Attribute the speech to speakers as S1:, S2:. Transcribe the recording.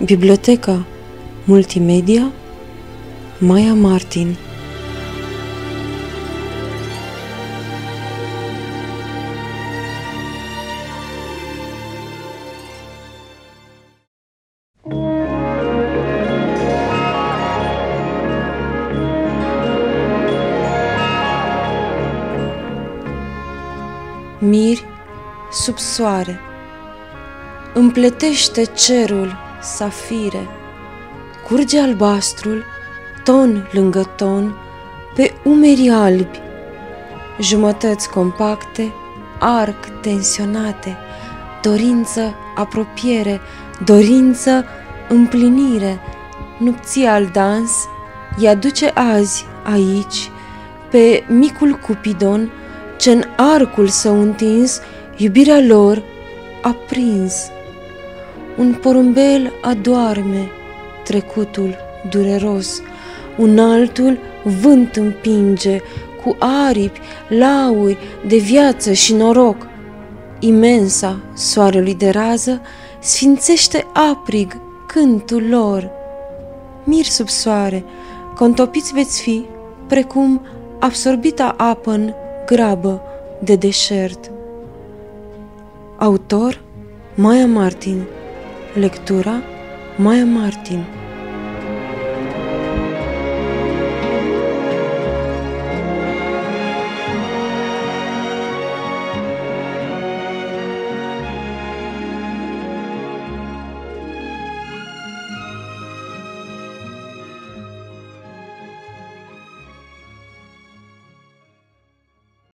S1: Biblioteca Multimedia Maia Martin. Miri sub soare. Împletește cerul safire. Curge albastrul, ton lângă ton, Pe umerii albi. Jumătăți compacte, arc tensionate, Dorință, apropiere, dorință, împlinire, Nupțial dans, i aduce azi aici, Pe micul Cupidon, ce în arcul său întins, Iubirea lor a prins. Un porumbel adoarme trecutul dureros, un altul vânt împinge cu aripi, lauri de viață și noroc. Imensa soarelui de rază sfințește aprig cântul lor. Mir sub soare, contopiți veți fi, precum absorbita apă în grabă de deșert. Autor Maya Martin Lectura Maya Martin